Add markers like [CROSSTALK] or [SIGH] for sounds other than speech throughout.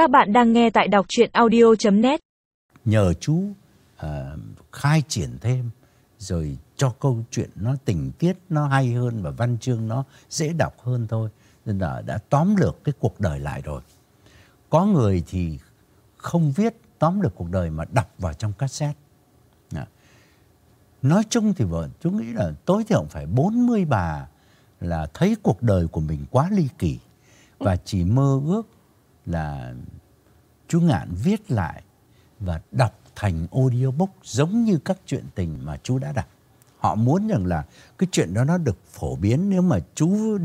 Các bạn đang nghe tại đọc chuyện audio.net nhờ chú à, khai triển thêm rồi cho câu chuyện nó tình tiết nó hay hơn và văn chương nó dễ đọc hơn thôi. Nên là đã tóm lược cái cuộc đời lại rồi. Có người thì không viết tóm lược cuộc đời mà đọc vào trong cassette. À. nói chung thì vợ chú nghĩ là tối thiểu phải 40 bà là thấy cuộc đời của mình quá ly kỳ và chỉ mơ ước là chú Ngạn viết lại và đọc thành audiobook giống như các chuyện tình mà chú đã đọc. Họ muốn rằng là cái chuyện đó nó được phổ biến nếu mà chú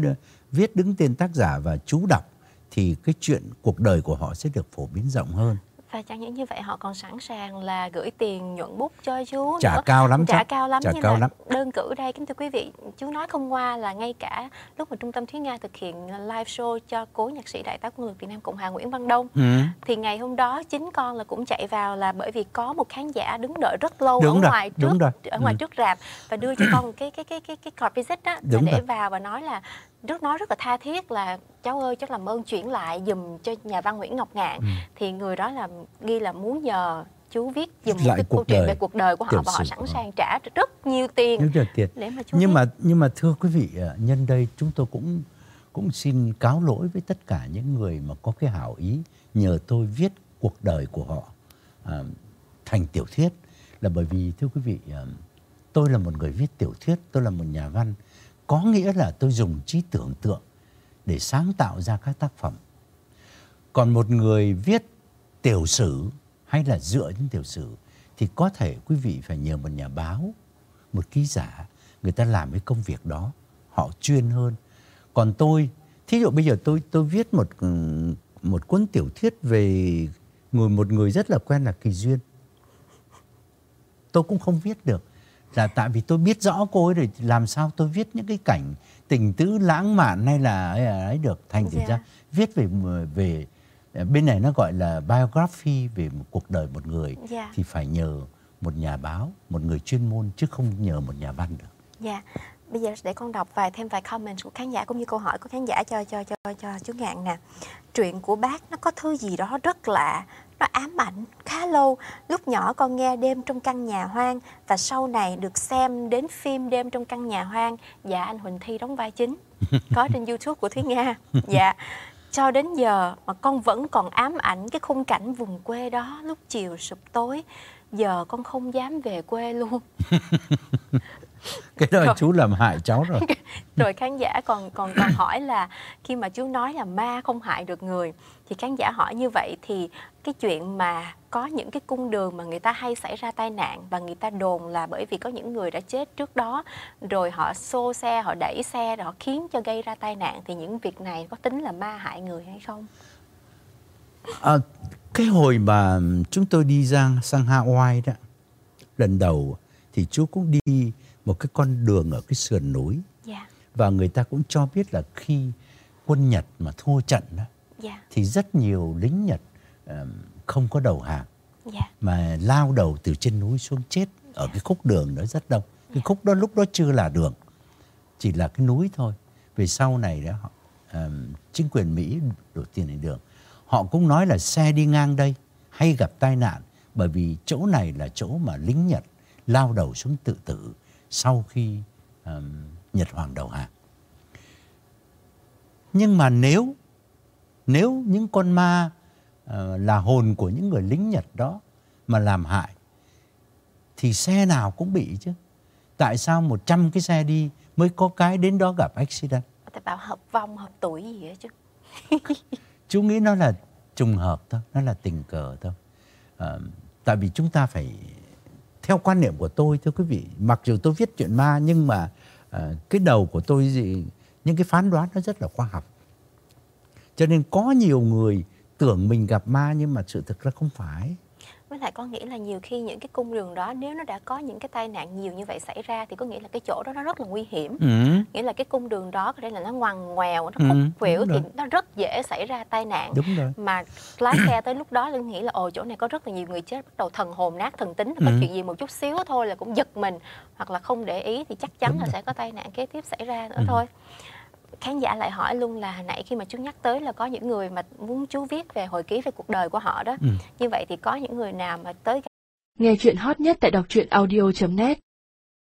viết đứng tên tác giả và chú đọc, thì cái chuyện cuộc đời của họ sẽ được phổ biến rộng hơn. Và chẳng những như vậy họ còn sẵn sàng là gửi tiền nhuận bút cho chú Trả nữa. cao lắm Trả chắc. cao lắm Trả như cao lắm. đơn cử đây kính thưa quý vị chú nói không qua là ngay cả lúc mà trung tâm Thúy Nga thực hiện live show cho cố nhạc sĩ đại tá quân lực Việt Nam Cộng hòa Nguyễn Văn Đông Ừ. thì ngày hôm đó chính con là cũng chạy vào là bởi vì có một khán giả đứng đợi rất lâu Đúng ở rồi, ngoài trước ở ngoài Ừ. trước rạp và đưa cho con một cái cái cái cái cái card visit đó Đúng để rồi. vào và nói là rất nói rất là tha thiết là cháu ơi cháu làm ơn chuyển lại dùm cho nhà văn Nguyễn Ngọc Ngạn Ừ. thì người đó là ghi là muốn nhờ chú viết dùm một Lại cái cuộc câu chuyện về cuộc đời của họ và họ sẵn ừ. sàng trả rất nhiều tiền Rất là tiền. để mà chú nhưng viết. mà nhưng mà thưa quý vị à, nhân đây chúng tôi cũng cũng xin cáo lỗi với tất cả những người mà có cái hảo ý nhờ tôi viết cuộc đời của họ à, thành tiểu thuyết là bởi vì thưa quý vị à, tôi là một người viết tiểu thuyết tôi là một nhà văn có nghĩa là tôi dùng trí tưởng tượng để sáng tạo ra các tác phẩm còn một người viết tiểu sử hay là dựa trên tiểu sử thì có thể quý vị phải nhờ một nhà báo, một ký giả, người ta làm cái công việc đó, họ chuyên hơn. Còn tôi, thí dụ bây giờ tôi tôi viết một một cuốn tiểu thuyết về người một người rất là quen là Kỳ Duyên. Tôi cũng không viết được là tại vì tôi biết rõ cô ấy rồi làm sao tôi viết những cái cảnh tình tứ lãng mạn hay là ấy, được thành Dạ. ra viết về về bên này nó gọi là biography về một cuộc đời một người Dạ. thì phải nhờ một nhà báo, một người chuyên môn chứ không nhờ một nhà văn được. Dạ. Bây giờ để con đọc vài thêm vài comment của khán giả cũng như câu hỏi của khán giả cho cho cho cho chú Ngạn nè. Truyện của bác nó có thứ gì đó rất lạ, nó ám ảnh khá lâu. Lúc nhỏ con nghe đêm trong căn nhà hoang và sau này được xem đến phim đêm trong căn nhà hoang. Dạ anh Huỳnh Thi đóng vai chính. Có trên [LAUGHS] YouTube của Thúy Nga. Dạ. Cho đến giờ mà con vẫn còn ám ảnh cái khung cảnh vùng quê đó lúc chiều sụp tối. Giờ con không dám về quê luôn. [LAUGHS] [LAUGHS] Cái đó Rồi. chú làm hại cháu rồi. [LAUGHS] rồi khán giả còn còn còn hỏi là khi mà chú nói là ma không hại được người thì khán giả hỏi như vậy thì cái chuyện mà có những cái cung đường mà người ta hay xảy ra tai nạn và người ta đồn là bởi vì có những người đã chết trước đó rồi họ xô xe họ đẩy xe rồi họ khiến cho gây ra tai nạn thì những việc này có tính là ma hại người hay không À, cái hồi mà chúng tôi đi ra sang Hawaii đó, lần đầu thì chú cũng đi một cái con đường ở cái sườn núi. Dạ. Và người ta cũng cho biết là khi quân Nhật mà thua trận đó dạ. thì rất nhiều lính Nhật ờm, không có đầu hàng. Dạ. Mà lao đầu từ trên núi xuống chết ở cái khúc đường đó rất đông. Cái khúc đó lúc đó chưa là đường, chỉ là cái núi thôi. Về sau này đó họ, ờm, chính quyền Mỹ đổ tiền thành đường. Họ cũng nói là xe đi ngang đây hay gặp tai nạn. Bởi vì chỗ này là chỗ mà lính Nhật lao đầu xuống tự tử sau khi ờm, Nhật Hoàng đầu hàng. Nhưng mà nếu nếu những con ma ờ, là hồn của những người lính Nhật đó mà làm hại thì xe nào cũng bị chứ. Tại sao 100 cái xe đi mới có cái đến đó gặp accident? tại bảo hợp vong hợp tuổi gì á chứ [LAUGHS] Chú nghĩ nó là trùng hợp thôi, nó là tình cờ thôi. Ờ, tại vì chúng ta phải theo quan niệm của tôi thưa quý vị, mặc dù tôi viết chuyện ma nhưng mà uh, cái đầu của tôi gì những cái phán đoán nó rất là khoa học. Cho nên có nhiều người tưởng mình gặp ma nhưng mà sự thực ra không phải. Với lại con nghĩ là nhiều khi những cái cung đường đó nếu nó đã có những cái tai nạn nhiều như vậy xảy ra thì có nghĩa là cái chỗ đó nó rất là nguy hiểm. Ừ. Nghĩa là cái cung đường đó có thể là nó ngoằn ngoèo, nó Ừ, khúc khuỷu đúng thì nó rất dễ xảy ra tai nạn. Đúng rồi. Mà lái xe tới lúc đó Linh nghĩ là ồ chỗ này có rất là nhiều người chết bắt đầu thần hồn nát thần tính có Ừ. chuyện gì một chút xíu thôi là cũng giật mình hoặc là không để ý thì chắc chắn Đúng là rồi. sẽ có tai nạn kế tiếp xảy ra nữa Ừ. thôi. Khán giả lại hỏi luôn là hồi nãy khi mà chú nhắc tới là có những người mà muốn chú viết về hồi ký về cuộc đời của họ đó Ừ. như vậy thì có những người nào mà tới Nghe chuyện hot nhất tại đọc truyện audio.net